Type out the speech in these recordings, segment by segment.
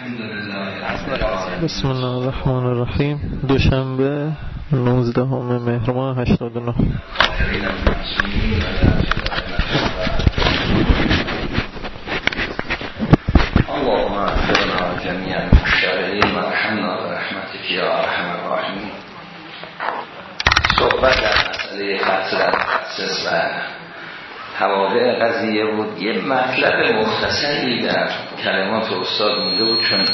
بسم الله الرحمن الرحیم. دوشنبه 19 مهر ماه 89 اللهم اغفرنا جميعا الشارعين وارحمنا برحمتك یا ارحم الراحمین. صحبت در مسئله قتل تخصص و حواله قضیه بود. یه مطلب مختصری در کلمات استاد مونده بود چون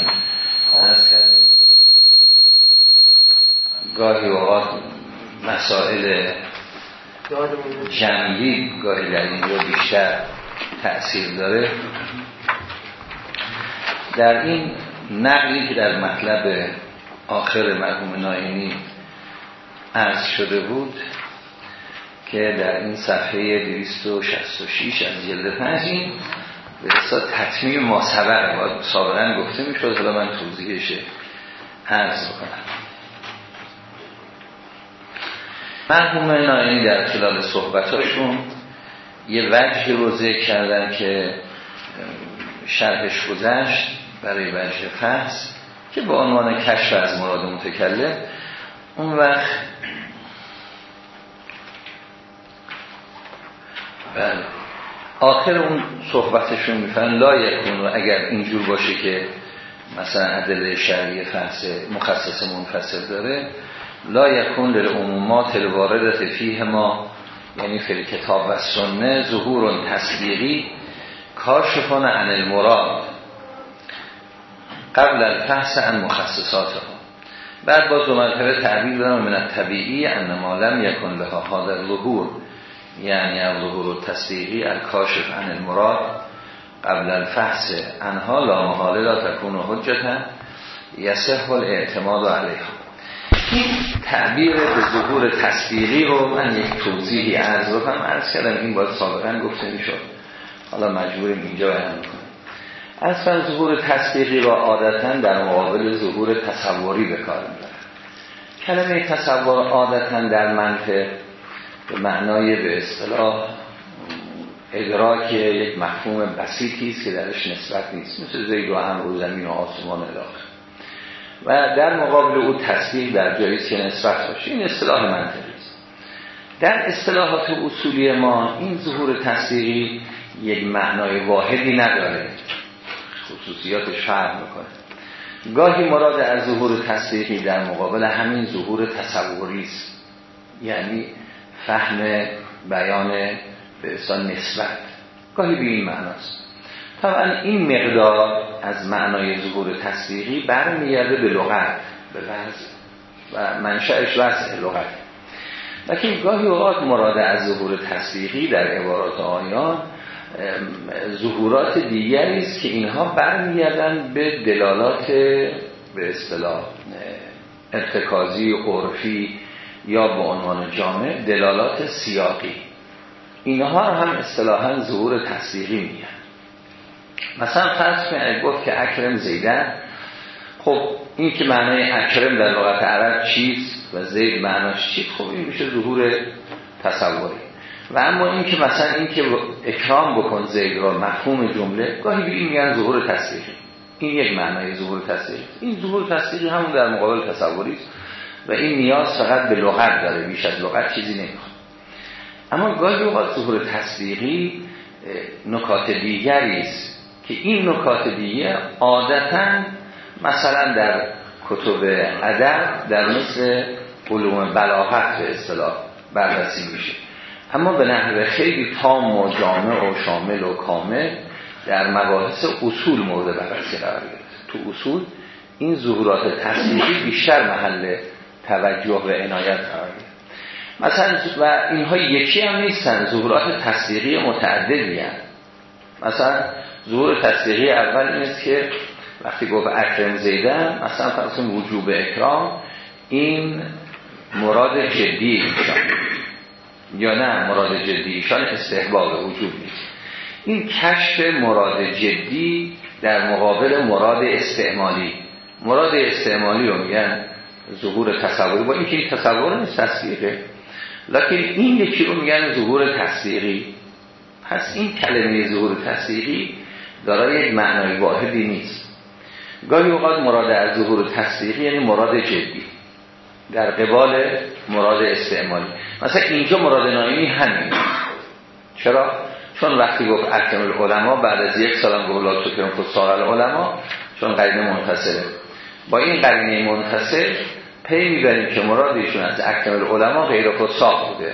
از گاهی اوقات مسائل جنبی گاهی در اینجا بیشتر تأثیر داره. در این نقلی که در مطلب آخر مرحوم ناینی عرض شده بود که در این صفحه 266 از جلد 5 این به اصلا تطمیم ما سبق سابقا گفته می شد حالا من توضیحش عرض بکنم. مرحوم ناینی در خلال صحبتاشون یه وجه رو ذکر کردن که شرحش گذشت برای وجه فحص که به عنوان کشف از مراد متکلم اون وقت بله. آخر اون صحبتشون میفرن لا یکون اگر اینجور باشه که مثلا عدل شرعی فحص مخصص منفصل داره لا یکون للعمومات الواردت فیه ما یعنی فی کتاب و سنه ظهور تصدیقی کاشفان عن المراد قبل الفحص عن مخصصات ها بعد با دو مرتبه تعبیر دارم من الطبیعی انما لم یکن لها هذا ظهور. یعنی ظهور تصدیقی الکاشف عن المراد قبل الفحص انها لا محاله لا تکون حجتا یسه الاعتماد علیها. این تعبیر به ظهور تصدیقی رو من یک توضیحی عرض بکنم. عرض کردم این باید سابقا گفته می‌شد. حالا مجبوریم اینجا بیان کنیم. اصلا ظهور تصدیقی را عادتا در مقابل ظهور تصوری به کار کلمه تصور عادتا در منطق به معنای به اصطلاح ادراک یک مفهوم بسیطی است که درش نسبت نیست. مثل زید و هم رو زمین و آسمان الاخر و در مقابل او تصدیق در جایی که نسبت باشه. این اصطلاح منطقی است. در اصطلاحات اصولی ما این ظهور تصدیقی یک معنای واحدی نداره. خصوصیاتش فرق می‌کنه. گاهی مراد از ظهور تصدیقی در مقابل همین ظهور تصوری است. یعنی فهم بیان به اصلا نسبت. گاهی به این معناست. طبعا این مقدار از معنای ظهور تصدیقی برمیگرده به لغت به وضع و منشأش وضع لغت. لیکن گاهی اوقات مراد از ظهور تصدیقی در عبارات آیان ظهورات دیگری است که اینها برمیگردن به دلالات به اصطلاح ارتکازی عرفی یا به عنوان جامع دلالات سیاقی. اینها هم اصطلاحا ظهور تصدیقی میگن. مثلا فرض کنید گفت که اکرم زیدن خب این که معنای اکرم در لغت عرب چیست و زید معناش چیست؟ خب این میشه ظهور تصوری. و اما این که مثلا این که اکرام بکن زید را مفهوم جمله گاهی به این میگن ظهور تصدیقی. این یک معنای ظهور تصدیقی. این ظهور تصدیقی همون در مقابل تصوری است. و این نیاز فقط به لغت داره بیش از لغت چیزی نمی‌خواد. اما گاهی اوقات ظهور تصدیقی نکات دیگری است که این نکات دیگر عادتا مثلا در کتب ادب در مثل علوم بلاغت به اصطلاح بررسی میشه. اما به نحو خیلی تام و جامع و شامل و کامل در مباحث اصول مورد بررسی قرار تو اصول این ظهورات تصدیقی بیشتر محل توجه و عنایت قرار مثلا و اینها یکی هم نیستن ظهورات تصدیقی متعددی هم. مثلا ظهور تصدیقی اول این است که وقتی گفت اکرم زیدن مثلا فرض وجوب اکرام این مراد جدی ایشان. یا نه مراد جدی ایشان استحباب وجوب نیست. این کشف مراد جدی در مقابل مراد استعمالی. مراد استعمالی رو میگن ظهور تصوری. با اینکه این تصور نیست تصدیقه. لکن این یکی رو میگن ظهور تصدیقی. پس این کلمه ظهور تصدیقی دارای معنای واحدی نیست. گاهی اوقات مراد از ظهور تصدیقی یعنی مراد جدی. در قبال مراد استعمالی. مثلا اینجا مراد نایمی همین. چرا؟ چون وقتی گفت اکرم العلماء بعد از یک سال گفت لا تکرم فساق العلماء چون قرینه منفصله با این قرینه منفصل پی می‌بریم که مراد ایشون از اکرم العلماء غیر فساق بوده.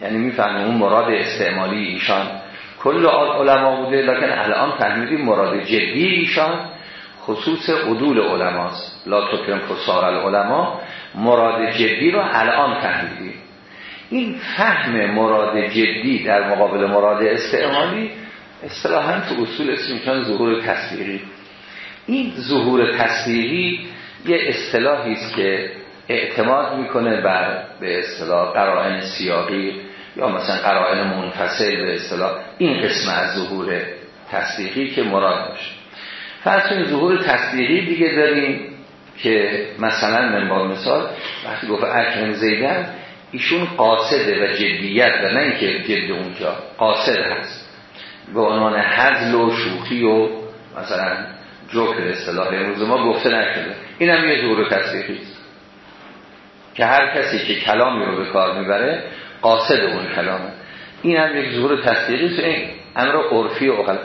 یعنی می‌فهمیم اون مراد استعمالی ایشان کل علما بوده لکن الان فهمیدیم مراد جدی ایشان خصوص عدول علماست. لا تکرم فسار العلماء مراد جدی رو الان فهمیدیم. این فهم مراد جدی در مقابل مراد استعمالی اصطلاحا تو اصول اسم ظهور تصدیقی این ظهور تصدیقی یه اصطلاحی است که اعتماد می‌کنه بر به اصطلاح قرائن سیاقی یا مثلا قرائن منفصل به اصطلاح این قسم از ظهور تصدیقی که مراد باشه فرض ظهور تصدیقی دیگه داریم که مثلا من مثال وقتی گفت اکرم زیدن ایشون قاصده و جدیت و نه اینکه جد اونجا قاصد هست. به عنوان حزل و شوخی و مثلا جوکر اصطلاح امروز ما گفته نشده. این هم یه ظهور تصدیقی است. که هر کسی که کلامی رو به کار می‌بره قاصد اون کلامه. این هم یک ظهور تصدیقی تو این امر عرفی و اقل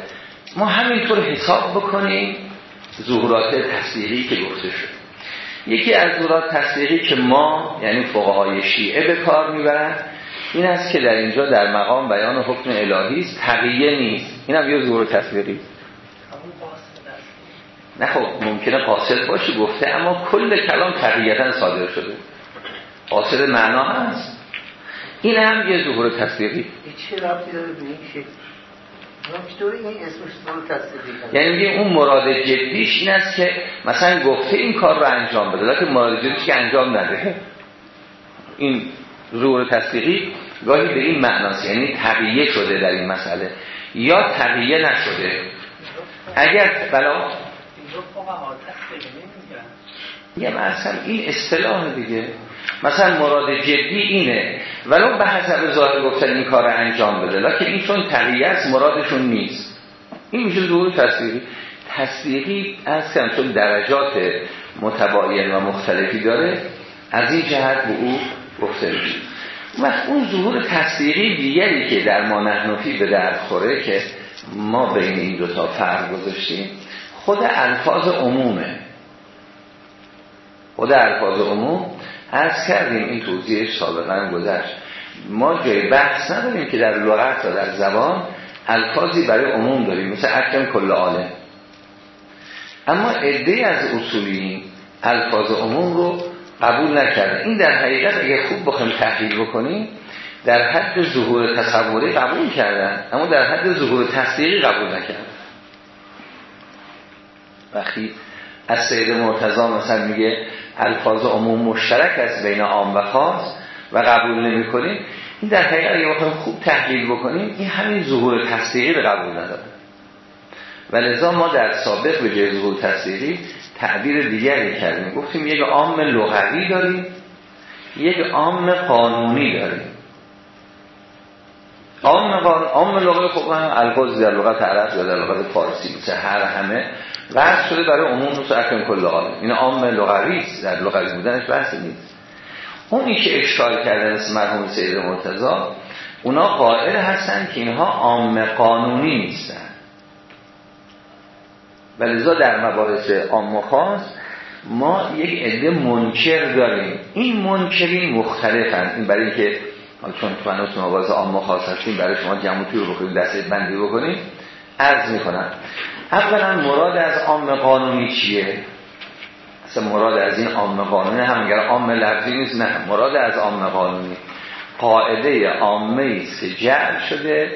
ما همینطور حساب بکنیم ظهورات تصدیقی که گفته شد. یکی از ظهورات تصدیقی که ما یعنی فقهای شیعه به کار می‌برن این است که در اینجا در مقام بیان حکم الهی است. تقیه نیست. این هم یه ظهور تصدیقی نه خب ممکنه قاصد باشه گفته اما کل کلام تقییتا صادر شده. قاصد معنا هست. این هم یه ظهور تصدیقی. چه ربطی داره به این شکل یعنی میگه اون مراد جدیش این است که مثلا گفته این کار رو انجام بده. لیکن مراد جدیش که انجام نده. این ظهور تصدیقی گاهی به این معناست یعنی تقیه شده در این مسئله. یا تقیه نشده. اگر بلا یه مثلا این اصطلاح دیگه. مثلا مراد جدی اینه. ولو به حسب ظاهر گفتن این کار انجام بده. لکن این چون تقییه است مرادشون نیست. این میشه ظهور تصدیقی. تصدیقی از کم چون درجات متباین و مختلفی داره از این جهت به او گفته میشه. وقت اون ظهور تصدیقی دیگری که در ما نحنفی به درد خوره که ما بین این دوتا فرق گذاشتیم خود الفاظ عمومه. خود الفاظ عموم از کردیم این توضیح سابقا گذشت. ما جای بحث نداریم که در لغت و در زبان الفاظی برای عموم داریم مثل اکرم کل عالم. اما عده از اصولی الفاظ عموم رو قبول نکرده این در حقیقت اگه خوب بخوایم تحلیل بکنیم در حد ظهور تصوری قبول کردن اما در حد ظهور تصدیقی قبول نکردن. وقتی از سید مرتضا مثلا میگه الفاظ عموم مشترک از بین عام و خاص و قبول نمی کنیم این در حقیقت اگه خوب تحلیل بکنیم این همین ظهور تصدیقی رو قبول نداره. و لذا ما در سابق به جای ظهور تصدیقی تعبیر دیگری کردیم. گفتیم یک عام لغوی داریم یک عام قانونی داریم. عام قانون عام لغوی خب الفاظ در لغت عرب یا در لغت فارسی مثل هر همه وضع شده برای عموم نصف اکرم کل این عام لغوی در لغوی بودنش بحث نیست. اونی که اشکال کردن اسم مرحوم سید مرتضا اونا قائل هستن که اینها عام قانونی نیستن. ولذا در مباحث عام و خاص ما یک عده منکر داریم. این منکرین مختلفن. این برای که چون تو هنوز مباحث عام و خاص هستیم برای شما جمعوتی رو بکنیم دسته بندی بکنیم عرض می‌کنم. اولا مراد از عام قانونی چیه؟ اصلا مراد از این عام قانونی هم اگر عام لفظی نیست نه. مراد از عام قانونی. قاعده عامه است شده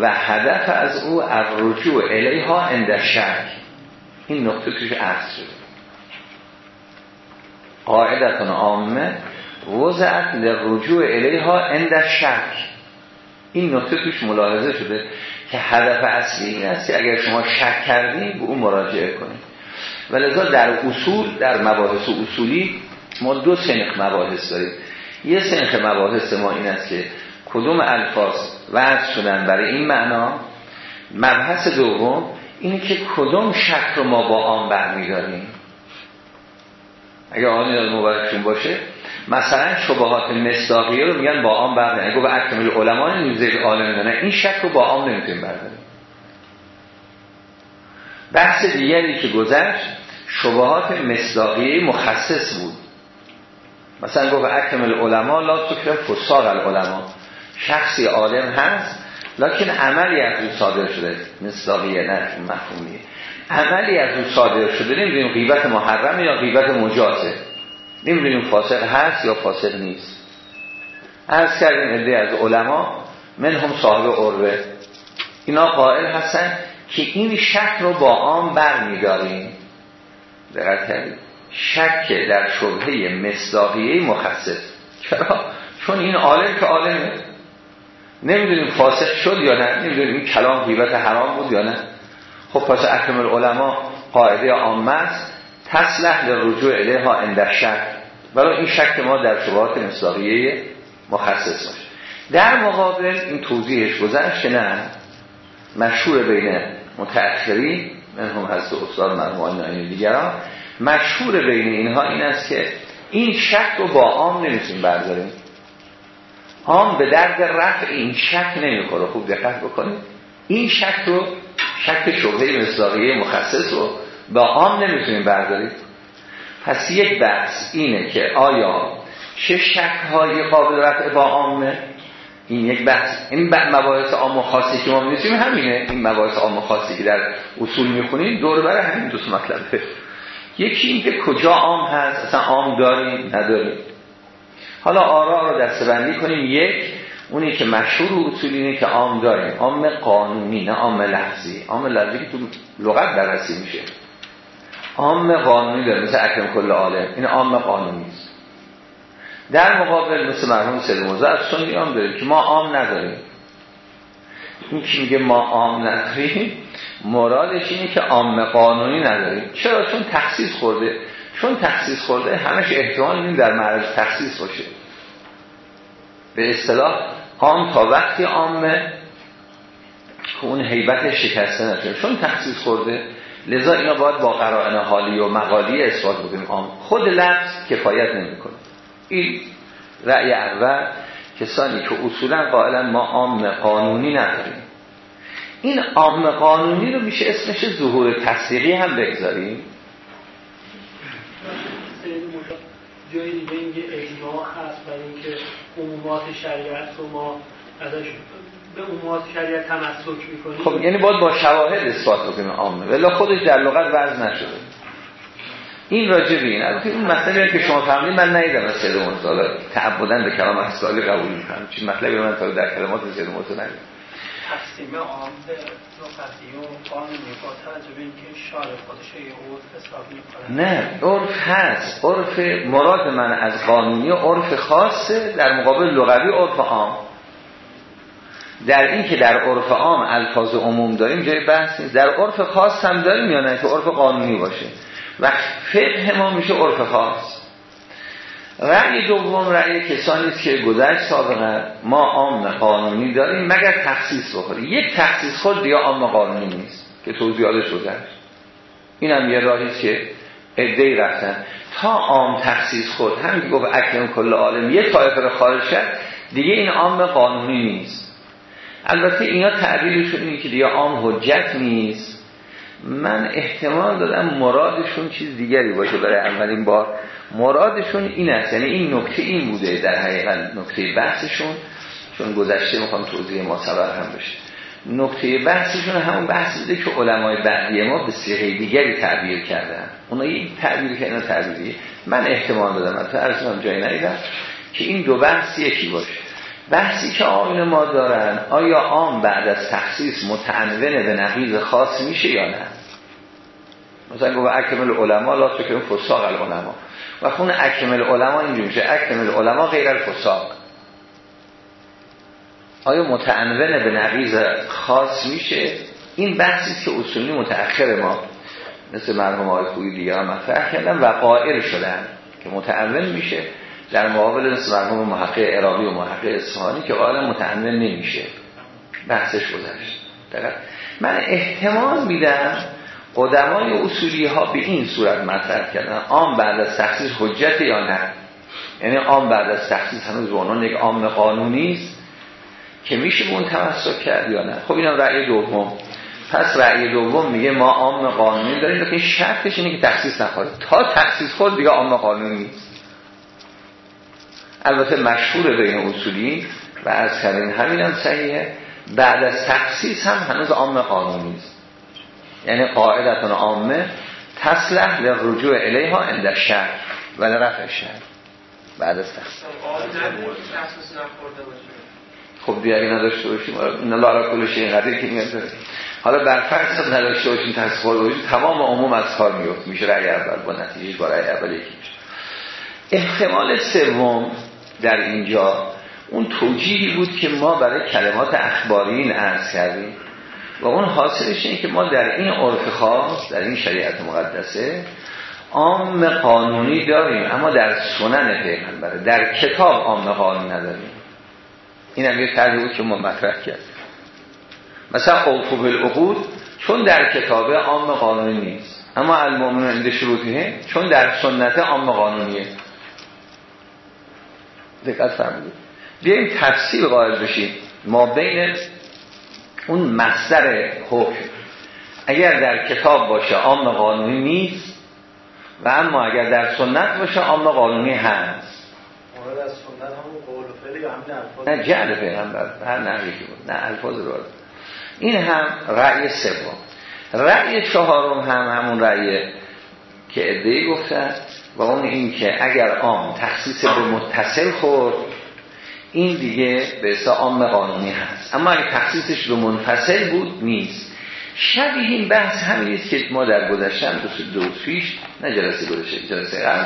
و هدف از او الرجوع الیها اند شک. این نقطه توش عرض شده. قاعدتون عامه وضعت لرجوع الیها اند شک. این نقطه توش ملاحظه شده. که هدف اصلی این است که اگر شما شک کردید به اون مراجعه کنید ولذا در اصول در مباحث اصولی ما دو سنخ مباحث داریم. یه سنخ مباحث ما این است که کدوم الفاظ وضع شدن برای این معنا. مبحث دوم اینه که کدوم شک رو ما با آن برمیداریم. اگه آن مبارکشون باشه مثلا شبهات مصداقیه رو میگن با آن برمیداریم اگه به اکمل علمان نیزه عالم نه این شک رو با آن نمی‌تونیم برداریم. بحث دیگری که گذشت شبهات مصداقیه مخصص بود. مثلا گفت اکمل علما لا تکرم فساق العلماء شخصی عالم هست لکن عملی از او صادر شده. مصداقیه نه مفهومیه. عملی از او صادر شده نمی‌دونیم غیبت محرم یا غیبت مجازه. نمی‌دونیم فاسق هست یا فاسق نیست. از کردیم عده از علما من هم صاحب عروه اینا قائل هستن که این شک رو با آن بر میداریم دقت شک در شبهه مصداقیه مخصص. چرا؟ چون این عالم که عالمه. نمی‌دونیم فاسق شد یا نه نمی‌دونیم کلام غیبت حرام بود یا نه. خب پس اکرم العلماء قاعده عامه است تصلح لرجوع الیها عند شک. برای این شک ما در شبهات مصداقیه مخصص باشه. در مقابل این توضیحش گذشت نه مشهور بین متأخری من هم هست استاد مرموان دیگران مشهور بین اینها این است که این شک رو با عام نمی‌تونیم برداریم. عام به درد رفع این شک نمی‌کنه خوب دقت بکنید. این شک رو شک شبهه مصداقیه مخصص رو با عام نمی‌تونیم برداریم. پس یک بحث اینه که آیا چه شک های قابل رفع با عامه؟ این یک بحث. این مباحث عام و خاصی که ما می‌دونیم همینه. این مباحث عام و خاصی که در اصول می‌خونیم دور بر همین دو مطلبه. یکی این که کجا عام هست؟ اصلا عام داریم نداریم. حالا آرا رو دستبندی کنیم. یک اونی که مشهور اصول اینه که عام داریم. عام قانونی نه عام لفظی. عام لفظی که تو لغت بررسی میشه. عام قانونی داره مثل اکرم کل عالم. این عام قانونی است. در مقابل مثل مرحوم سید از سنی داریم که ما عام نداریم. این که میگه ما عام نداریم؟ مرادش اینه که عام قانونی نداریم. چرا؟ چون تخصیص خورده. چون تخصیص خورده همش احتمال این در معرض تخصیص باشه. به اصطلاح عام تا وقتی عامه که اون حیبت شکسته نشه. چون تخصیص خورده لذا اینا باید با قرائن حالی و مقالی اثبات بکنیم. عام خود لفظ کفایت نمی‌کنه. این رأی اول کسانی که اصولا قائلا ما عام قانونی نداریم. این عام قانونی رو میشه اسمش ظهور تصدیقی هم بگذاریم. جای دیگه اجماع هست برای عمومات شریعت رو ما ازش به عمومات شریعت تمسک می‌کنیم خب یعنی باید با شواهد اثبات بکنیم. عامه ولی خودش در لغت وضع نشده. این راجع به این. البته این مسئله که شما فهمیدید من ندیدم از سید مرتضی تعبدن به کلام اصلی قبول می‌کنم. چی مطلبی من تا در کلمات سید مرتضی ندیدم. تقسیم به نقطی و قانونی با توجه به اینکه شارع خودش یه عرف حساب می‌کنه. نه عرف هست. عرف مراد من از قانونی عرف خاصه در مقابل لغوی عرف عام. در این که در عرف عام الفاظ عموم داریم جای بحث در عرف خاص هم داریم یا نه؟ که عرف قانونی باشه. و فقه ما میشه عرف خاص. رأی دوم رأی کسانی است که گذشت سابقا ما عام قانونی داریم مگر تخصیص بخوره یک تخصیص خود یا عام قانونی نیست که توضیحاتش گذشت این هم یه راهی که ادهی رفتن. تا عام تخصیص خود همین گفت اکرم کل عالم یه طایفه رو خارج شد دیگه این عام قانونی نیست. البته اینا تعبیرشون اینه که دیگه عام حجت نیست. من احتمال دادم مرادشون چیز دیگری باشه برای اولین بار. مرادشون این است. یعنی این نکته این بوده در حقیقت نکته بحثشون چون گذشته می‌خوام توضیح ما هم بشه. نکته بحثشون همون بحث بوده که علمای بعدی ما به سیغه دیگری تعبیر کردن. اونا این تعبیر که اینا تعبیری. من احتمال دادم من تو جایی ندیدم که این دو بحث یکی باشه. بحثی که آمین ما دارن آیا عام بعد از تخصیص متعنونه به نقیض خاص میشه یا نه؟ مثلا گفت اکمل علما لا تکرم فساق العلماء و خون اکمل علما اینجور میشه. اکمل علما غیر الفساق آیا متعنونه به نقیض خاص میشه؟ این بحثی که اصولی متأخر ما مثل مرحوم آقای خویی مطرح کردن و قائل شدن که متعنون میشه در مقابل مثل مرحوم محقق عراقی و محقق اصفهانی که قائلا متعنون نمیشه. بحثش گذشت. من احتمال میدم قدمای اصولی ها به این صورت مطرح کردن. عام بعد از تخصیص حجت یا نه؟ یعنی عام بعد از تخصیص هنوز به عنوان یک عام قانونی است که میشه به اون تمسک کرد یا نه؟ خب اینم رأی دوم. پس رأی دوم میگه ما عام قانونی داریم که شرطش اینه که تخصیص نخواد. تا تخصیص خود دیگه عام قانونی نیست. البته مشهور بین اصولی و از کردن همین هم صحیحه. بعد از تخصیص هم هنوز عام قانونی است. یعنی قاعدتون عامه تسلح لرجوع الیها اند شهر و لرفع شهر بعد از تخصیص خب دیگه نداشته باشیم این لا کل شیء قدیر که میاد حالا بر فرض نداشته باشیم تخصیص خود تمام عموم از کار میفت میشه رأی اول با نتیجه با رأی اول یکی احتمال سوم در اینجا اون توجیهی بود که ما برای کلمات اخبارین عرض کردیم. و اون حاصلش اینه که ما در این عرف خاص در این شریعت مقدسه عام قانونی داریم اما در سنن پیغمبره در کتاب عام قانونی نداریم. این هم یه طرحی که ما مطرح کرد مثلا اوفو بالعقود چون در کتابه عام قانونی نیست اما المؤمنون عند شروطه چون در سنت عام قانونیه. دقت فرمودید. بیاییم تفصیل قائل بشیم. ما بین اون مصدر حکم. اگر در کتاب باشه عام قانونی نیست و اما اگر در سنت باشه عام قانونی هست. نه جعل پیغمبر هر نحوی که بود. نه الفاظ رو این هم رأی سوم. رأی چهارم هم همون رأی که ادهی گفتن و اون این که اگر عام تخصیص به متصل خورد این دیگه به حساب عام قانونی هست. اما اگه تخصیصش به منفصل بود نیست. شبیه این بحث همین که ما در گذشتن دو دو پیش نه جلسه گذشته جلسه قبل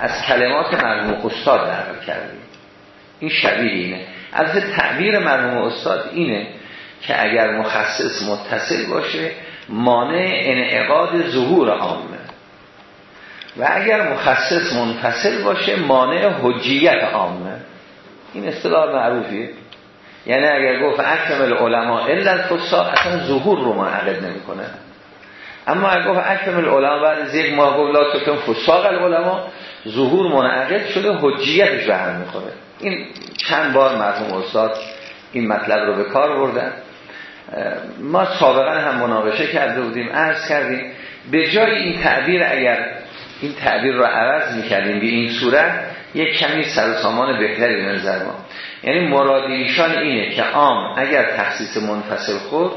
از کلمات مرحوم استاد نقل کردیم. این شبیه اینه. از تعبیر مرحوم استاد اینه که اگر مخصص متصل باشه مانع انعقاد ظهور عامه. و اگر مخصص منفصل باشه مانع حجیت عامه. این اصطلاح معروفیه. یعنی اگر گفت اکمل علما الا الفساق اصلا ظهور رو منعقد نمی‌کنه. اما اگر گفت اکمل علما بعد از یک ماه گفت لا تکن فساق العلماء ظهور منعقد شده حجیتش به هم می‌خوره. این چند بار مرحوم استاد این مطلب رو به کار بردن ما سابقا هم مناقشه کرده بودیم عرض کردیم به جای این تعبیر اگر این تعبیر رو عوض می‌کردیم به این صورت یک کمی سر سامان بهتری به نظر ما. یعنی مراد ایشان اینه که عام اگر تخصیص منفصل خود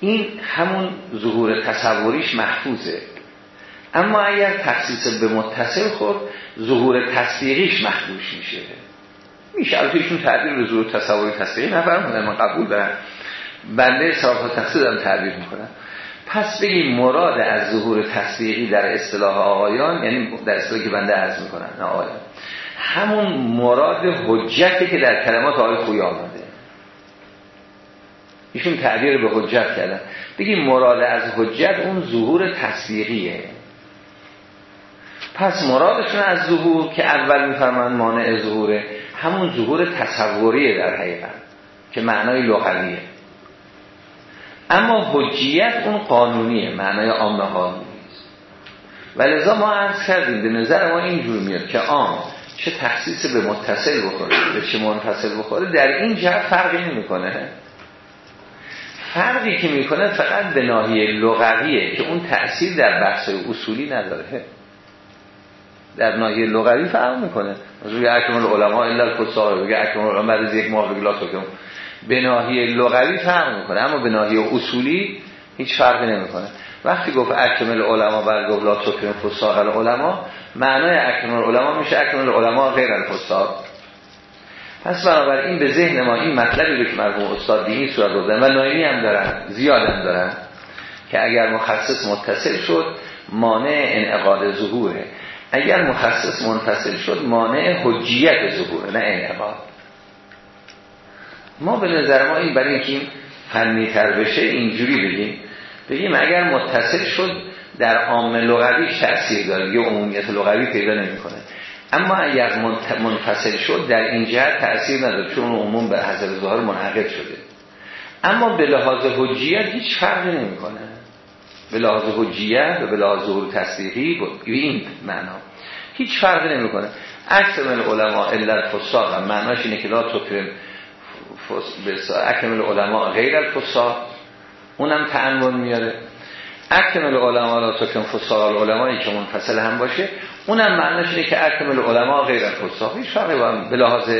این همون ظهور تصوریش محفوظه. اما اگر تخصیص به متصل خود ظهور تصدیقیش محفوظ میشه. میشه البته ایشون تعبیر به ظهور تصوری تصدیقی نفرمودن من قبول دارم. بنده صرافت تخصیص هم تعبیر می‌کنم. پس بگیم مراد از ظهور تصدیقی در اصطلاح آقایان یعنی در اصطلاحی که بنده عرض می‌کنن نه آقایان. همون مراد حجتی که در کلمات آقای خوی آمده. ایشون تعبیر به حجت کردن. بگیم مراد از حجت اون ظهور تصدیقیه. پس مرادشون از ظهور که اول میفرمان مانع ظهوره همون ظهور تصوریه در حقیقت که معنای لغویه. اما حجیت اون قانونیه معنای عام قانونی است و ما عرض کردیم به نظر ما اینجور میاد که عام. چه تخصیص به متصل بخوره به چه منفصل بخوره در این جهت فرقی نمی‌کنه. فرقی که می‌کنه فقط به ناحیه لغویه که اون تأثیر در بحث اصولی نداره. در ناحیه لغوی فرق می‌کنه. مثلا اکمل علما الا الفساق بگه اکمل علما بعد از یک ماه بگه لا به ناحیه لغوی فرق می‌کنه اما به ناحیه اصولی هیچ فرقی نمی‌کنه. وقتی گفت اکمل علما بعد گفت لا تکرم فساق العلماء معنای اکمل علما میشه اکمل علما غیر الفساق پس بنابراین به ذهن ما این مطلبی رو که مرحوم استاد این صورت بودن و نایمی هم دارن زیاد هم دارن که اگر مخصص متصل شد مانع انعقاد ظهوره. اگر مخصص منفصل شد مانع حجیت ظهوره نه انعقاد. ما به نظر ما این برای اینکه این فنی تر بشه اینجوری بگیم. بگیم اگر متصل شد در عام لغویش تأثیر داره. یه عمومیت لغوی پیدا نمی‌کنه. اما اگر منفصل شد در این جهت تأثیر نداره چون عموم به حضر ظاهر منعقد شده. اما به لحاظ حجیت هیچ فرقی نمی‌کنه. به لحاظ حجیت و به لحاظ ظهور تصدیقی به این معنا. هیچ فرقی نمی‌کنه. اکثر من علما الا فساق معناش اینه که لا تکرم اکمل علما غیر الفساق. اونم تعنون میاره. اکمل علما لا تکرم فساق. العلمایی که منفصل هم باشه اونم معناش اینه که اکمل علما غیر الفساق هیچ فرقی به لحاظ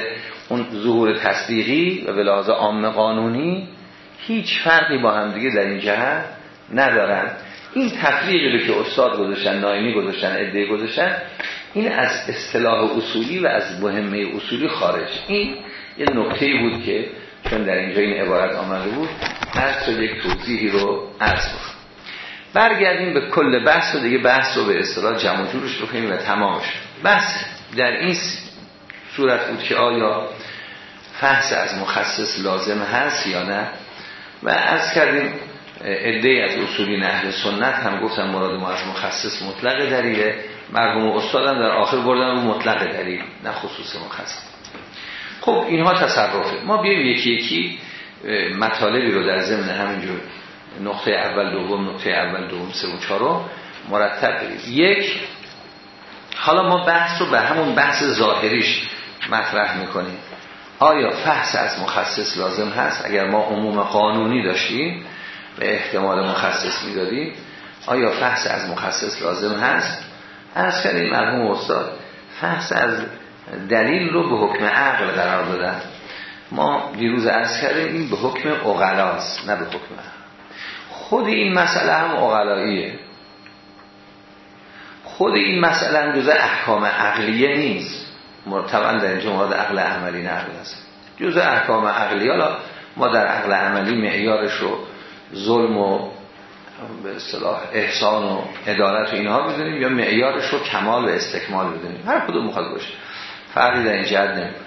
اون ظهور تصدیقی و به لحاظ عام قانونی هیچ فرقی با هم دیگه در این جهت ندارن. این تفریقی رو که استاد گذاشتن نایمی گذاشتن ادعای گذاشتن این از اصطلاح اصولی و از مهمه اصولی خارج. این یه نکته بود که چون در اینجا این عبارت آمده بود از یک توضیحی رو عرض برگردیم به کل بحث و دیگه بحث رو به اصطلاح جمع جورش بکنیم و تمامش. بحث در این صورت بود که آیا فحص از مخصص لازم هست یا نه؟ و از کردیم عده از اصولی اهل سنت هم گفتن مراد ما از مخصص مطلق دلیله. مرحوم استادم در آخر بردن رو مطلق دلیل نه خصوص مخصص. خب اینها تصرفه. ما بیایم یکی یکی مطالبی رو در ضمن همینجور نقطه اول دوم نقطه اول دوم سوم چهارم مرتب بریم یک حالا ما بحث رو به همون بحث ظاهریش مطرح می‌کنیم. آیا فحص از مخصص لازم هست؟ اگر ما عموم قانونی داشتیم به احتمال مخصص می‌دادیم آیا فحص از مخصص لازم هست؟ از کردیم مرحوم استاد فحص از دلیل رو به حکم عقل قرار دادن. ما دیروز از کردیم این به حکم اغلاست نه به حکم خود این مسئله هم اغلاییه خود این مسئله هم جزء احکام عقلیه نیست. مرتبا در اینجا مراد عقل عملی نقل است جزء احکام عقلی حالا ما در عقل عملی معیارش رو ظلم و به اصطلاح احسان و عدالت و اینها بدونیم یا معیارش رو کمال و استکمال بدونیم هر کدوم می‌خواد باشه. فرقی در این جهت نمی‌کنه.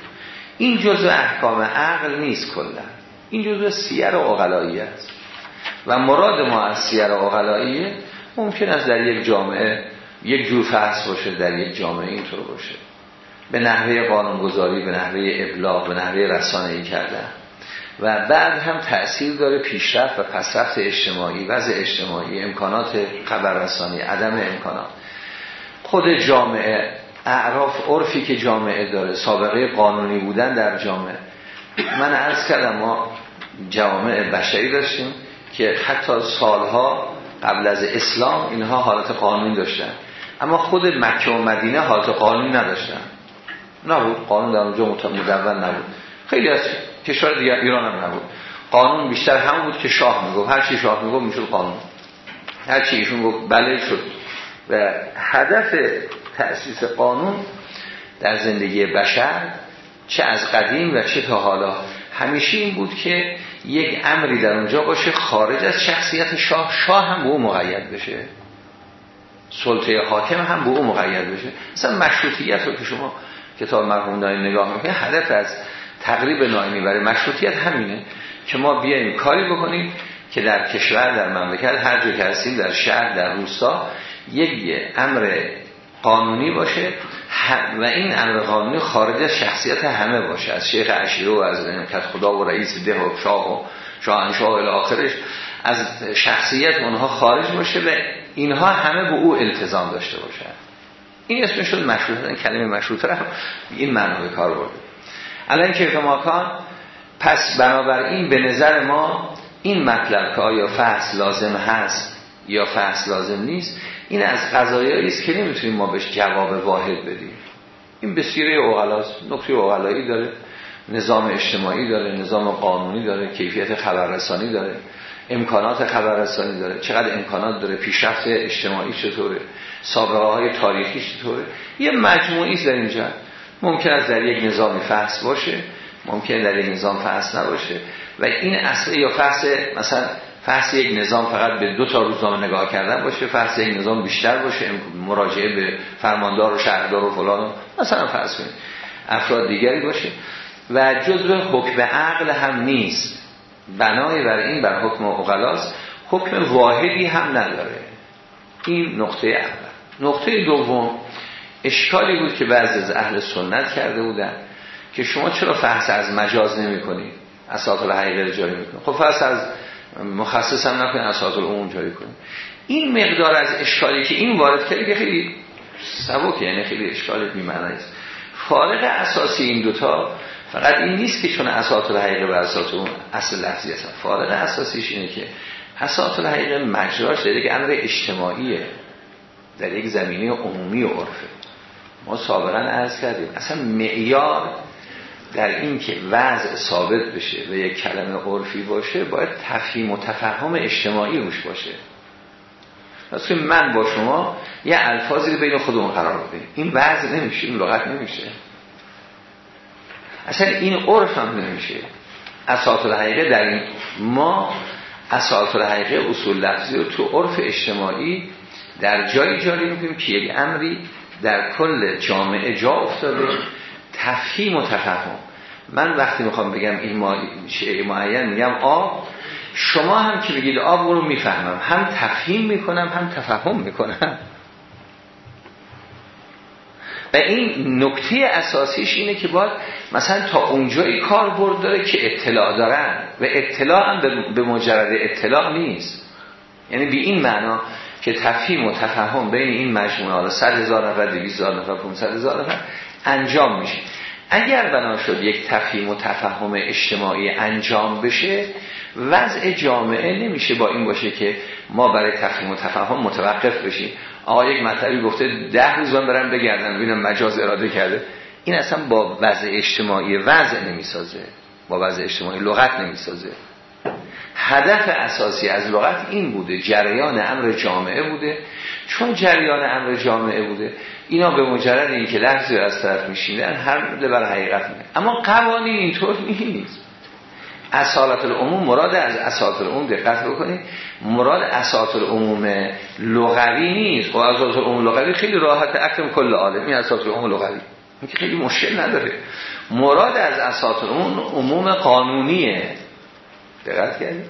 این جزء احکام عقل نیست کلا. این جزء سیر و اغلایی است. و مراد ما از سیر و اغلاییه ممکن است در یک جامعه یک جور فحص باشه در یک جامعه اینطور باشه. به نحوه قانونگذاری به نحوه ابلاغ به نحوه رسانه‌ای کردن. و بعد هم تأثیر داره پیشرفت و پسرفت اجتماعی وضع اجتماعی امکانات خبررسانی عدم امکانات. خود جامعه اعراف عرفی که جامعه داره سابقه قانونی بودن در جامعه. من عرض کردم ما جامعه بشری داشتیم. که حتی سالها قبل از اسلام اینها حالت قانونی داشتن. اما خود مکه و مدینه حالت قانونی نداشتن. نبود. قانون در اونجا مدون نبود. خیلی از کشور دیگر ایران هم نبود. قانون بیشتر هم بود که شاه می‌گفت. هر چی شاه می‌گفت می‌شد قانون. هر چی ایشون گفت بله شد. و هدف تأسیس قانون در زندگی بشر چه از قدیم و چه تا حالا همیشه این بود که یک امری در اونجا باشه خارج از شخصیت شاه شاه هم به او مقید بشه. سلطه حاکم هم به او مقید بشه. مثلا مشروطیت رو که شما کتاب مرحوم نگاه می‌کنید هدف از تقریب نایمی برای مشروطیت همینه که ما بیاییم کاری بکنیم که در کشور در مملکت هر جا که هستیم در شهر در روستا یک امر قانونی باشه. و این امر قانونی خارج از شخصیت همه باشه. از شیخ عشیره و از کت خدا و رئیس ده و شاه و شاهنشاه و آخرش. از شخصیت اونها خارج باشه و اینها همه به او التزام داشته باشن این اسمش شد مشروطه. کلمه مشروطه را این معنی کار برده. الان که ماکان پس بنابراین به نظر ما این مطلب که آیا فصل لازم هست یا فصل لازم نیست این از قضایایی است که نمی‌تونیم ما بهش جواب واحد بدیم. این بسیاری اوغلاست نکته اوغلایی داره نظام اجتماعی داره نظام قانونی داره کیفیت خبررسانی داره امکانات خبررسانی داره. چقدر امکانات داره پیشرفت اجتماعی چطوره سابقه های تاریخی چطوره؟ یه مجموعی در اینجا. ممکن است در یک نظامی فحص باشه ممکن در یک نظام فحص نباشه. و این اصل یا فحص مثلا فحص یک نظام فقط به دو تا روزنامه نگاه کردن باشه فحص یک نظام بیشتر باشه مراجعه به فرماندار و شهردار و فلان مثلا فرض کنید افراد دیگری باشه. و جزء حکم عقل هم نیست. بنای بر این بر حکم اغلاس حکم واحدی هم نداره. این نقطه اول. نقطه دوم اشکالی بود که بعضی از اهل سنت کرده بودن که شما چرا فحص از مجاز نمی کنید اساط الحقیقه رو جاری می‌کنه خب فرض از مخصص هم نکنید اساط العموم جاری کنید این مقدار از اشکالی که این وارد کرده که خیلی سبک یعنی خیلی اشکال بی‌معنی است. فارق اساسی این دوتا فقط این نیست که چون اساط الحقیقه و اساط اون اصل لفظی هستن. فارق اساسیش اینه که اساط الحقیقه مجراش در یک امر اجتماعیه در یک زمینه عمومی و عرفه. ما سابقا عرض کردیم. اصلا معیار در این که وضع ثابت بشه و یک کلمه عرفی باشه باید تفهیم و تفهم اجتماعی روش باشه. پس من با شما یه الفاظی رو بین خودمون قرار بدیم. این وضع نمیشه این لغت نمیشه. اصلا این عرف هم نمیشه. اساط الحقیقه در این ما اساط الحقیقه اصول لفظی رو تو عرف اجتماعی در جایی جاری می‌کنیم که یک امری در کل جامعه جا افتاده. تفهیم و تفهم. من وقتی می‌خوام بگم این شیء معین میگم آب شما هم که بگید آب رو می‌فهمم. هم تفهیم می‌کنم هم تفهم می‌کنم. و این نکته اساسیش اینه که باید مثلا تا اونجایی کار برد داره که اطلاع دارن. و اطلاع هم به مجرد اطلاع نیست. یعنی بی این معنا که تفهیم و تفهم بین این مجموعه ها 100 هزار نفر 200 هزار نفر 500 هزار نفر انجام میشه. اگر بنا شد یک تفهیم و تفهم اجتماعی انجام بشه وضع جامعه نمیشه با این باشه که ما برای تفهیم و تفهم متوقف بشیم. آقا یک مطلبی گفته ده روز برم بگردن ببینم مجاز اراده کرده. این اصلا با وضع اجتماعی وضع نمی‌سازه. با وضع اجتماعی لغت نمی‌سازه. هدف اساسی از لغت این بوده جریان امر جامعه بوده. چون جریان امر جامعه بوده اینا به مجرد این که لحظی از طرف میشیدن هر بر حقیقت میده اما قوانین اینطور نیست. اصالت العموم مراد از اصالت العموم دقت بکنید. مراد اصالت العموم لغوی نیست. خب اصالت العموم لغوی خیلی راحت اکرم کل عالم. این اصالت العموم لغوی. این خیلی مشکل نداره. مراد از اصالت العموم عموم قانونیه. دقت کردید؟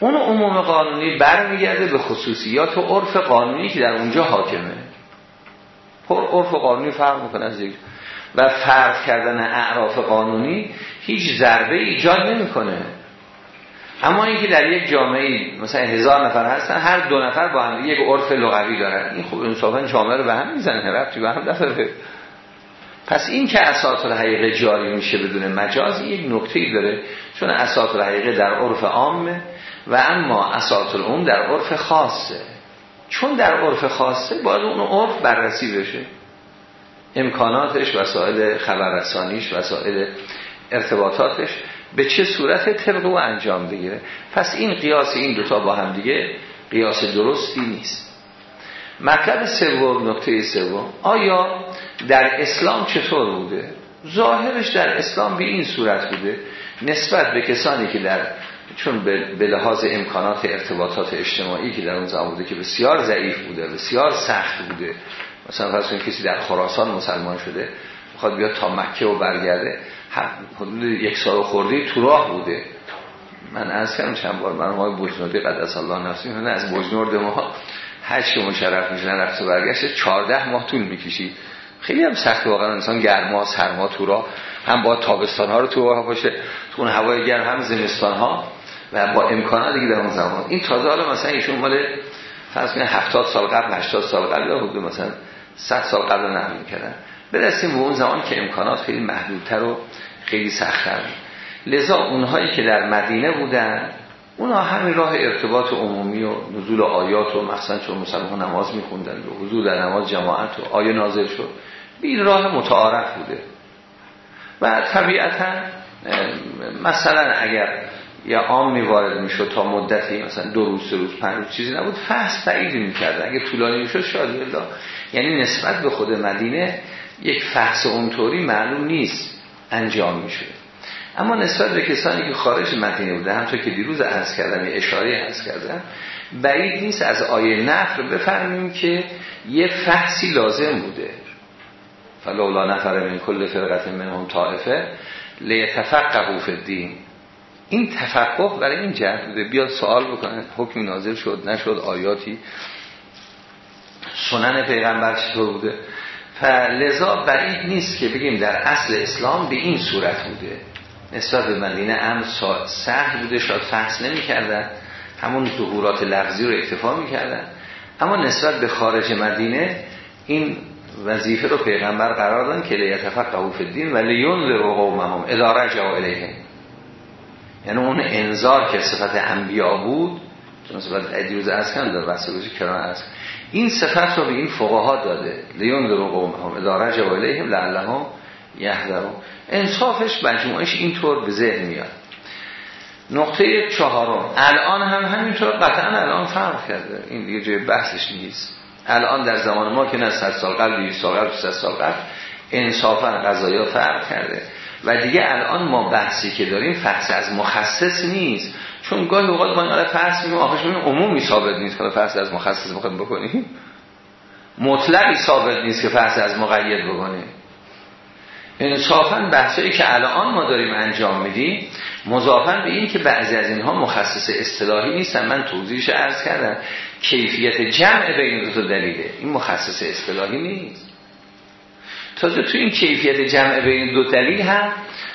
اون عموم قانونی برمیگرده به خصوصیات و عرف قانونی که در اونجا حاکمه. عرف قانونی فرق می‌کنه از یک و فرق کردن اعراف قانونی هیچ ضربه ایجاد نمی‌کنه. اما اینکه در یک جامعه مثلا هزار نفر هستن هر دو نفر با هم یک عرف لغوی دارن. این خوب انصافا جامعه رو به هم می‌زنه رفتی به هم دفعه پس این که اساط الحقیقه جاری میشه بدون مجاز یک نکته ای داره چون اساط الحقیقه در عرف عامه و اما اساط العموم در عرف خاصه. چون در عرف خاصه باید اون عرف بررسی بشه. امکاناتش وسایل خبررسانیش وسایل ارتباطاتش به چه صورت طبق و انجام بگیره. پس این قیاس این دوتا با هم دیگه قیاس درستی نیست. مطلب سوم نکته سوم آیا در اسلام چطور بوده؟ ظاهرش در اسلام به این صورت بوده. نسبت به کسانی که در چون به لحاظ امکانات ارتباطات اجتماعی که در اون زمان بوده که بسیار ضعیف بوده بسیار سخت بوده. مثلا فرض کسی در خراسان مسلمان شده می‌خواد بیاد تا مکه و برگرده. حدود یک سال خورده تو راه بوده. من از کردم چند بار من ما بجنوردی قدس الله نفسی از بجنورد ما هشت مشرف میشن رفت و برگشت 14 ماه طول می‌کشید خیلی هم سخت واقعا انسان گرما سرما تو راه هم با تابستان ها رو تو راه باشه تو اون هوای گرم هم زمستان ها و با امکاناتی که در اون زمان. این تازه حالا مثلا ایشون مال فرض کنید 70 سال قبل 80 سال قبل یا حدود مثلا 100 سال قبل نقل می‌کردن. برسیم به اون زمان که امکانات خیلی محدودتر و خیلی سخت‌تر. لذا اونهایی که در مدینه بودن اونا همین راه ارتباط عمومی و نزول آیات و مثلا چون مسلمان نماز میخوندن و حضور در نماز جماعت و آیه نازل شد. این راه متعارف بوده. و طبیعتا مثلا اگر یا عام وارد می‌شد تا مدتی مثلا دو روز سه روز پنج روز چیزی نبود. فحص تایید می‌کرد اگه طولانی می‌شد شاید الله یعنی نسبت به خود مدینه یک فحص اونطوری معلوم نیست انجام میشه اما نسبت به کسانی که خارج مدینه بوده همطور که دیروز عرض کردم یه اشاره عرض کردم بعید نیست از آیه نفر بفرمیم که یه فحصی لازم بوده. فلولا نفر من کل فرقت منهم طائفه لیتفقهوا فی الدین. این تفقه برای این جهت بوده. بیاد سوال بکنه حکم نازل شد نشد آیاتی. سنن پیغمبر چطور بوده؟ فلذا بعید نیست که بگیم در اصل اسلام به این صورت بوده. نسبت به مدینه هم سهل بوده شاید فحص نمی کردن همون ظهورات لفظی رو اکتفا می کردن اما نسبت به خارج مدینه این وظیفه رو پیغمبر قرار دادن که لیتفقهوا قوف الدین و لیون قومهم اداره الیهم. یعنی اون انذار که صفت انبیا بود چون صفت ادیوز از کن در بحث کران از این صفت رو به این فقها داده. لیون در قومهم اداره جا الیهم لعلهم یحذرون. انصافش مجموعش اینطور به ذهن میاد. نقطه چهارم. الان هم همینطور قطعا الان فرق کرده. این دیگه جای بحثش نیست. الان در زمان ما که نه 100 سال قبل 200 سال قبل 300 سال قبل انصافا قضایا فرق کرده. و دیگه الان ما بحثی که داریم فحص از مخصص نیست. چون گاهی اوقات ما اینقدر فحص میگیم آخرش عمومی ثابت نیست که فحص از مخصص بخوایم بکنیم. مطلقی ثابت نیست که فحص از مقید بکنیم. انصافا بحثایی که الان ما داریم انجام میدیم مضافن به این که بعضی از اینها مخصص اصطلاحی نیستن. من توضیحش عرض کردم کیفیت جمع بین دو دلیله. این مخصص اصطلاحی نیست. تازه تو این کیفیت جمع بین دو دلیل هم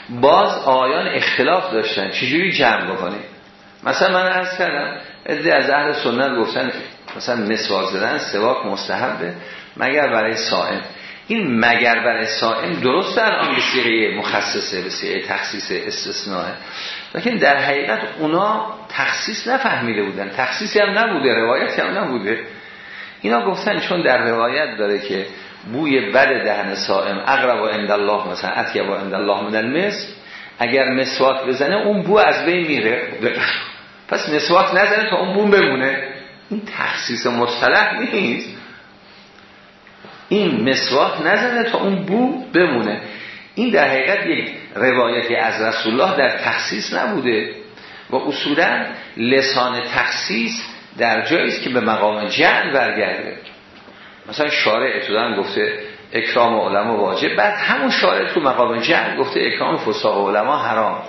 باز آیان اختلاف داشتن. چجوری جمع بکنه؟ مثلا من عرض کردم ادعی از اهل سنت گفتن مثلا مسواک زدن سواک مستحبه مگر برای سائم این مگر برای سائم درست الان به سیغه مخصصه به سیغه تخصیص استثناء لیکن در حقیقت اونا تخصیص نفهمیده بودن. تخصیصی هم نبوده روایتی هم نبوده. اینا گفتن چون در روایت داره که بوی بد دهن سائم اقرب و عند الله مثلا اطیب و عند الله من المس اگر مسواک بزنه اون بو از بین میره. پس مسواک نزنه تا اون بو بمونه. این تخصیص مصطلح نیست. این مسواک نزنه تا اون بو بمونه. این در حقیقت یک روایتی از رسول الله در تخصیص نبوده. و اصولا لسان تخصیص در جایی است که به مقام جعل برگرده. مثلا شارع اتودن گفته اکرام علما واجب بعد همون شارع تو مقام جعل گفته اکرام فساق علما حرام.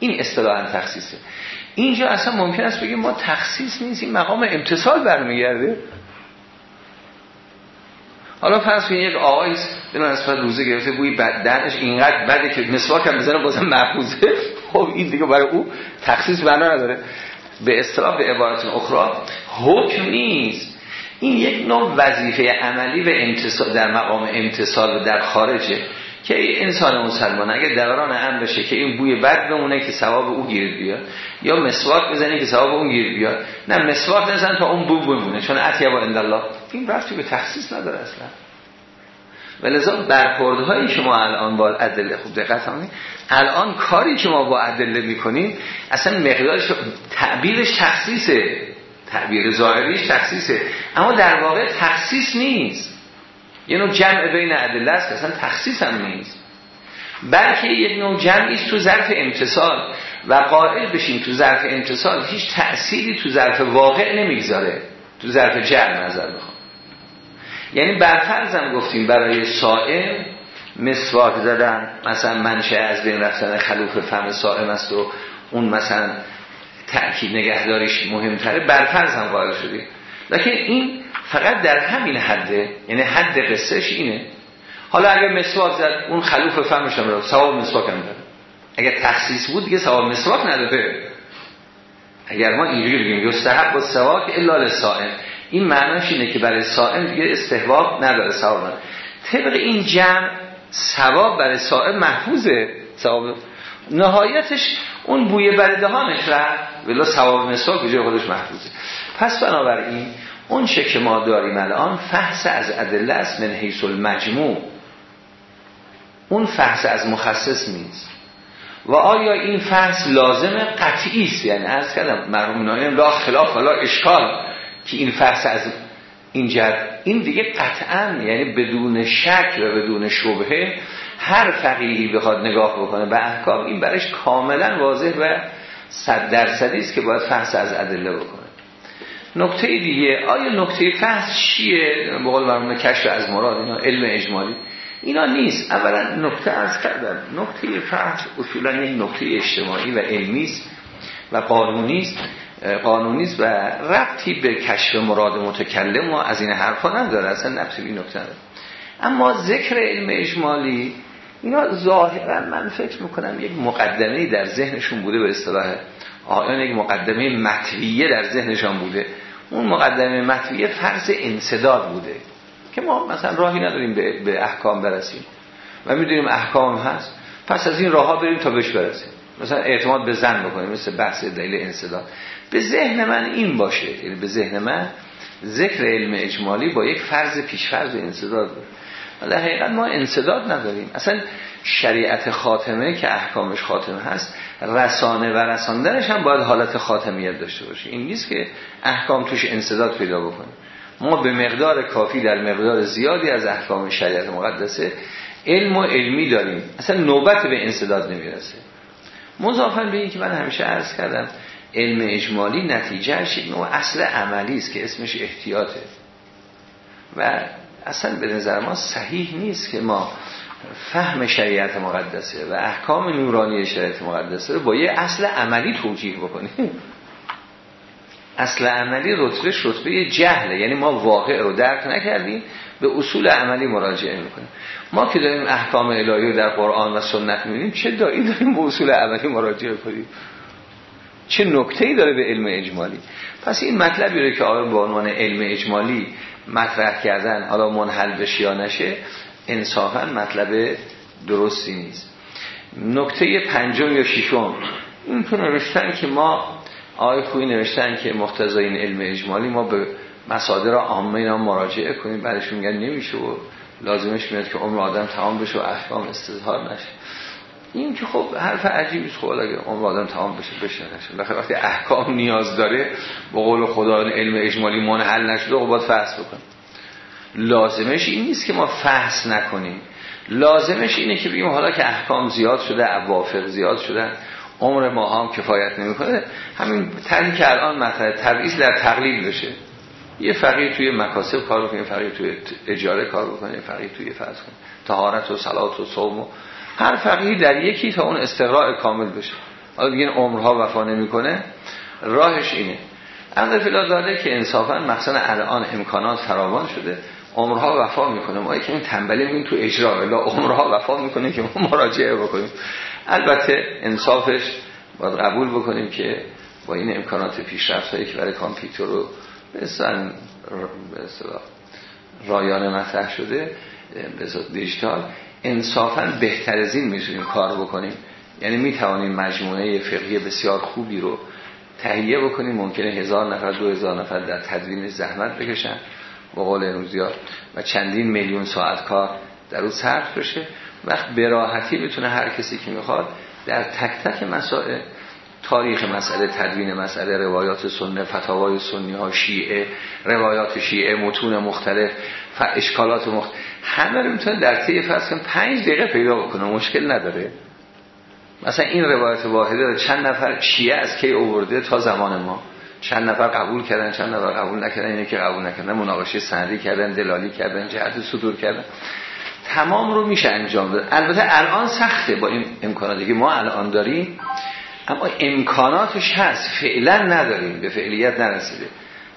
این اصطلاحا تخصیصه. اینجا اصلا ممکن است بگیم ما تخصیص نیست این مقام امتصال برمیگرده. حالا فرض کنید یک آقایی به نسبت روزه گرفته بوی بد درش اینقدر بده که مسواک هم بزنه بازم محفوظه. خب این دیگه برای او تخصیص بنا نداره. به اصطلاح به عبارت اخرى حکم نیست. این یک نوع وظیفه عملی و امتصال در مقام امتصال در خارجه که انسان مسلمان اگر دوران هم بشه که این بوی بد بمونه که ثواب او گیر بیاد یا مسواک بزنه که ثواب اون گیر بیاد نه مسواک نزن تا اون بو بمونه چون عطیه با الله. این رفتی به تخصیص نداره اصلا. ولذا برخوردهایی که ما الان با ادله خوب دقت کنید الان کاری که ما با ادله می‌کنیم اصلا مقدارش تعبیرش تخصیصه تعبیر ظاهریش تخصیصه. اما در واقع تخصیص نیست. یه نوع جمع بین ادله است اصلا تخصیص هم نیست. بلکه یک نوع جمعی تو ظرف امتصال و قائل بشین تو ظرف امتصال هیچ تأثیری تو ظرف واقع نمی‌گذاره. تو ظرف جمع نظر بخوام یعنی برفرزم گفتیم برای سائم مسواک زدن مثلا منشه از بین رفتن خلوف فم سائم است و اون مثلا تأکید نگهداریش مهمتره برفرز هم قائل شدیم. لیکن این فقط در همین حده یعنی حد قصهش اینه. حالا اگر مسواک زد اون خلوف فهمش هم رو ثواب مسواک هم داره اگر تخصیص بود دیگه ثواب مسواک نداره. اگر ما اینجوری بگیم یستحب با سواک الا للصائم این معناش اینه که برای صائم دیگه استحباب نداره ثواب طبق این جمع ثواب برای صائم محفوظه. ثواب نهایتش اون بوی برده دهانش رفت. ولی ثواب مسواک به خودش محفوظه. پس بنابراین اون چه که ما داریم الان فحص از ادله است من حیث المجموع. اون فحص از مخصص نیست. و آیا این فحص لازم قطعی است؟ یعنی از کردم مرحوم لا خلاف ولا اشکال که این فحص از این جد این دیگه قطعا یعنی بدون شک و بدون شبهه هر فقیهی بخواد نگاه بکنه به احکام این برش کاملا واضح و صد درصدی است که باید فحص از ادله بکنه. نکته دیگه آیا نکته فحص چیه؟ به قول مرمون کشف از مراد اینا علم اجمالی. اینا نیست. اولا نکته از کردن نکته فحص اصولا یک نکته اجتماعی و علمی است و قانونی است. قانونی است و ربطی به کشف مراد متکلم و از این حرفا نداره. اصلا نفسی این نکته نداره. اما ذکر علم اجمالی اینا ظاهرا من فکر می‌کنم یک مقدمه در ذهنشون بوده به اصطلاح. آیان یک مقدمه مطویه در ذهنشان بوده. اون مقدمه مطویه فرض انصداد بوده که ما مثلا راهی نداریم به, به احکام برسیم. و می‌دونیم احکام هست. پس از این راه ها بریم تا بهش برسیم. مثلا اعتماد به زن بکنیم مثل بحث دلیل انصداد. به ذهن من این باشه. یعنی به ذهن من ذکر علم اجمالی با یک فرض پیشفرض انصداد. بود در حقیقت ما انصداد نداریم. اصلا شریعت خاتمه که احکامش خاتمه هست رسانه و رساندنش هم باید حالت خاتمیت داشته باشه. این نیست که احکام توش انصداد پیدا بکنه. ما به مقدار کافی در مقدار زیادی از احکام شریعت مقدسه علم و علمی داریم. اصلا نوبت به انصداد نمی‌رسه. مضافا به این که من همیشه عرض کردم علم اجمالی نتیجهش یک نوع اصل عملی است که اسمش احتیاطه. و اصلا به نظر ما صحیح نیست که ما فهم شریعت مقدسه و احکام نورانی شریعت مقدسه رو با یه اصل عملی توجیه بکنیم. اصل عملی رتبه رتبه جهله یعنی ما واقع رو درک نکردیم به اصول عملی مراجعه می‌کنیم. ما که داریم احکام الهی رو در قرآن و سنت می‌بینیم چه دایی داریم به اصول عملی مراجعه کنیم؟ چه نکته ای داره به علم اجمالی؟ پس این مطلبی رو که آقای به عنوان علم اجمالی مطرح کردن حالا منحل بشه یا نشه انصافا مطلب درستی نیست. نکته پنجم یا ششم که نوشتن که ما آقای خوی نوشتن که مختزای این علم اجمالی ما به مصادر عامه اینا مراجعه کنیم بعدش میگن نمیشه و لازمش میاد که عمر آدم تمام بشه و احکام استظهار نشه. این که خب حرف عجیبی است خب اگه عمر آدم تمام بشه بشه نشه. وقتی احکام نیاز داره به قول خدا علم اجمالی منحل نشده خب باید فحص بکن لازمش این نیست که ما فحص نکنیم. لازمش اینه که بگیم حالا که احکام زیاد شده اوافق زیاد شده عمر ما هم کفایت نمی‌کنه. همین طرحی که الان مطرح تبعیض در تقلیل بشه. یه فقیر توی مکاسب کار بکنه فقیر توی اجاره کار بکنه فقیر توی فرض کنه طهارت و صلات و صوم و هر فقیه در یکی تا اون استقراء کامل بشه. حالا دیگه عمرها وفا نمی‌کنه. راهش اینه. اما فلا داده که انصافا مثلا الان امکانات فراوان شده عمرها وفا می‌کنه. ما که این تنبلی میگیم تو اجرا. الا عمرها وفا می‌کنه که ما مراجعه بکنیم. البته انصافش باید قبول بکنیم که با این امکانات پیشرفت هایی که برای کامپیوتر رو مثلا رایانه مطرح شده به دیجیتال انصافا بهتر از این می‌تونیم کار بکنیم. یعنی می‌توانیم مجموعه فقهی بسیار خوبی رو تهیه بکنیم. ممکنه هزار نفر دو هزار نفر در تدوین زحمت بکشن. با قول امروزیار و چندین میلیون ساعت کار در او صرف بشه. وقت براحتی می‌تونه هر کسی که می‌خواد در تک تک مسائل تاریخ مسئله تدوین مسئله روایات سنه فتاوای سنی ها شیعه روایات شیعه متون مختلف اشکالات مختلف همه رو می‌تونه در طی کن پنج دقیقه پیدا بکنه مشکل نداره. مثلا این روایت واحده چند نفر شیعه از کی اوورده تا زمان ما؟ چند نفر قبول کردن چند نفر قبول نکردن اینه که قبول نکردن مناقشه سندی کردن دلالی کردن جهت صدور کردن. تمام رو میشه انجام داد. البته الان سخته با این امکاناتی که ما الان داریم اما امکاناتش هست. فعلا نداریم به فعلیت نرسیده.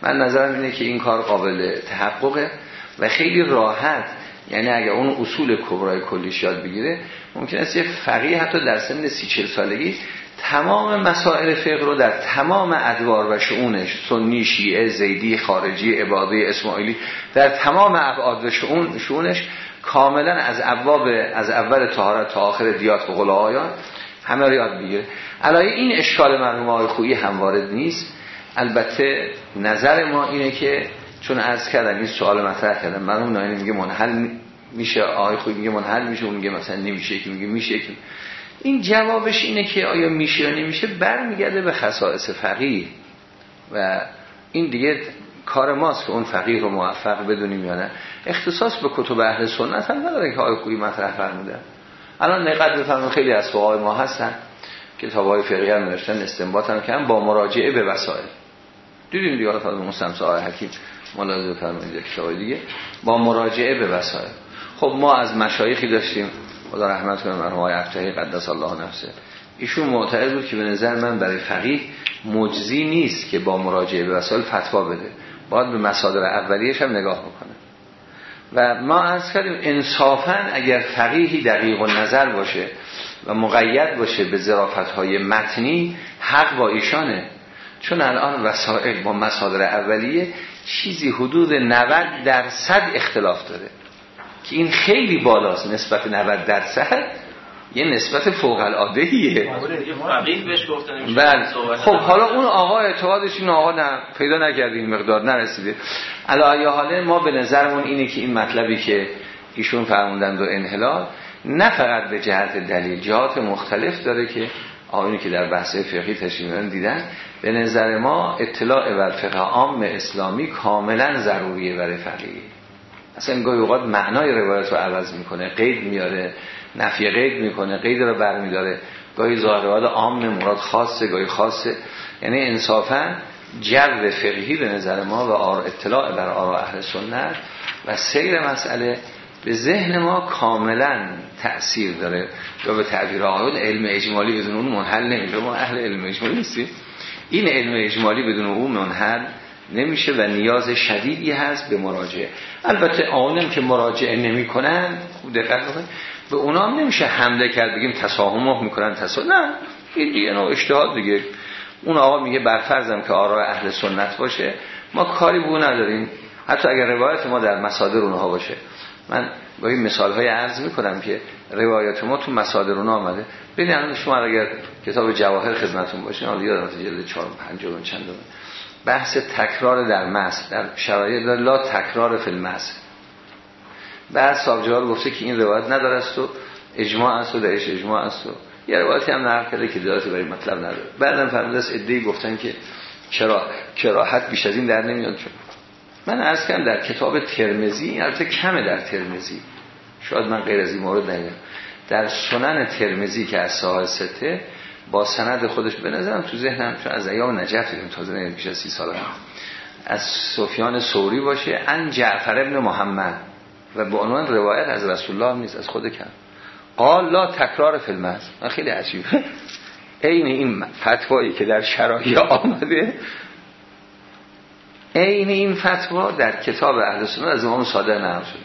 من نظرم اینه که این کار قابل تحققه و خیلی راحت یعنی اگر اون اصول کبرای کلیش یاد بگیره ممکن است یه فقیه حتی در سن سی چل سالگی تمام مسائل فقه رو در تمام ادوار و شعونش سنی شیعه زیدی خارجی عبادی اسماعیلی در تمام ابعاد و شعون شعونش کاملا از ابواب از اول طهارت تا آخر دیات و قول آیات همه رو یاد بگیره. علایه این اشکال مرحوم آقای خویی هم وارد نیست. البته نظر ما اینه که چون عرض کردن این سوال مطرح کردن مرحوم ناینی میگه منحل میشه آقای خویی میگه منحل میشه اون میگه مثلا نمیشه که میگه میشه که این جوابش اینه که آیا میشه یا نمیشه برمیگرده به خصائص فقیه. و این دیگه کار ماست که اون فقیه رو موفق بدونیم یا نه. اختصاص به کتب اهل سنت هم نداره که آقای خویی مطرح فرمودن الان نقد بفرمون خیلی از فقهای ما هستن کتاب های فقهی هم نوشتن استنباط هم کردن با مراجعه به وسائل. دیدیم دیگه حالا فاطمه مستمسا حکیم. ملاحظه فرمایید کتاب دیگه. با مراجعه به وسائل. خب ما از مشایخی داشتیم. خدا رحمت کنه مرحوم آقای افتحی قدس الله نفسه. ایشون معتقد بود که به نظر من برای فقیه مجزی نیست که با مراجعه به وسائل فتوا بده. باید به مصادر اولیش هم نگاه بکنه. و ما از کردیم انصافا اگر فقیهی دقیق و نظر باشه و مقید باشه به ظرافت های متنی حق با ایشانه. چون الان وسائل با مصادر اولیه چیزی حدود 90 درصد اختلاف داره. که این خیلی بالاست نسبت 90 درصد یه نسبت فوق العاده ایه بله. خب حالا اون آقا اعتقادش این آقا نه پیدا نکردیم مقدار نرسیده. علی حاله ما به نظرمون اینه که این مطلبی که ایشون فرموندن دو انحلال نه فقط به جهت دلیل جهات مختلف داره که آقایونی که در بحث فقهی تشریح دیدن. به نظر ما اطلاع بر فقه عام اسلامی کاملا ضروریه برای فقیه. اصلا گاهی اوقات معنای روایت رو عوض می‌کنه قید میاره نفی قید می‌کنه قید رو برمیداره. گاهی ظاهرات عام مراد خاصه گاهی خاصه. یعنی انصافا جو فقهی به نظر ما و اطلاع بر آرا اهل سنت و سیر مسئله به ذهن ما کاملا تأثیر داره. یا به تعبیر آقایون علم اجمالی بدون اون منحل نمیشه. ما اهل علم اجمالی نیستیم. این علم اجمالی بدون اون منحل نمیشه و نیاز شدیدی هست به مراجعه. البته آنم که مراجعه نمی کنن دقت به اونا هم نمیشه حمله کرد بگیم تساهم می‌کنن تساهم نه این دیگه نوع اشتهاد دیگه. اون آقا میگه برفرزم که آرای اهل سنت باشه. ما کاری به نداریم. حتی اگر روایت ما در مصادر اونها باشه. من با این مثال های عرض می‌کنم که روایات ما تو مصادر اونها آمده. ببینید شما اگر کتاب جواهر خدمتون باشه حالا یادم جلد 4 5 چند بحث تکرار در مس در شرایط لا تکرار فی المس بعد صاحب گفته که این روایت نداره است و اجماع است و درش اجماع است و یه روایتی هم نقل کرده که دلالت برای مطلب نداره. بعدم فرموده است ادعی گفتن که چرا کراحت بیش از این در نمیاد. چون من عرض کردم در کتاب ترمزی این البته کمه در ترمزی شاید من غیر از این مورد نگم در سنن ترمزی که از ساحل سته با سند خودش به نظرم تو ذهنم چون از ایام نجف دیدم تازه نه بیش از 30 سال. از سفیان سوری باشه ان جعفر ابن محمد. و به عنوان روایت از رسول الله نیست از خود کم قال لا تکرار فیلم است من خیلی عجیبه عین این فتوایی که در شرایع آمده. عین این فتوا در کتاب اهل سنت از امام صادق نقل شده.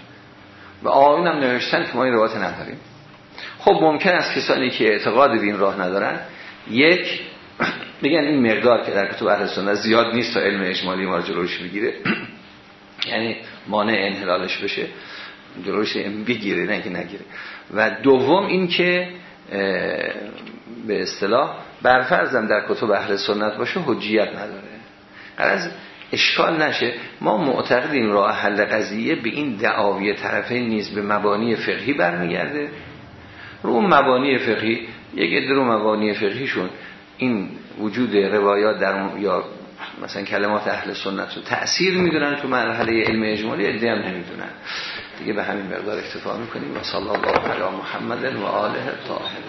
و آقایون هم نوشتن که ما این روایت نداریم. خب ممکن است کسانی که اعتقاد به این راه ندارن یک میگن این مقدار که در کتب اهل زیاد نیست تا علم اجمالی ما جلوش بگیره. یعنی مانع انحلالش بشه جلوش بگیره نه که نگیره. و دوم این که به اصطلاح برفرزم در کتب اهل سنت باشه حجیت نداره. از اشکال نشه. ما معتقدیم راه حل قضیه به این دعاوی طرفه نیز به مبانی فقهی برمیگرده. رو مبانی فقهی یک عده رو مبانی فقهیشون این وجود روایات در یا مثلا کلمات اهل سنت رو تأثیر می‌دونن تو مرحله علم اجمالی عده هم نمی‌دونن. دیگه به همین مقدار اکتفا می‌کنیم. و صلی الله علی محمد و آله طاهر.